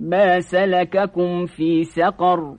ما سلككم في سقر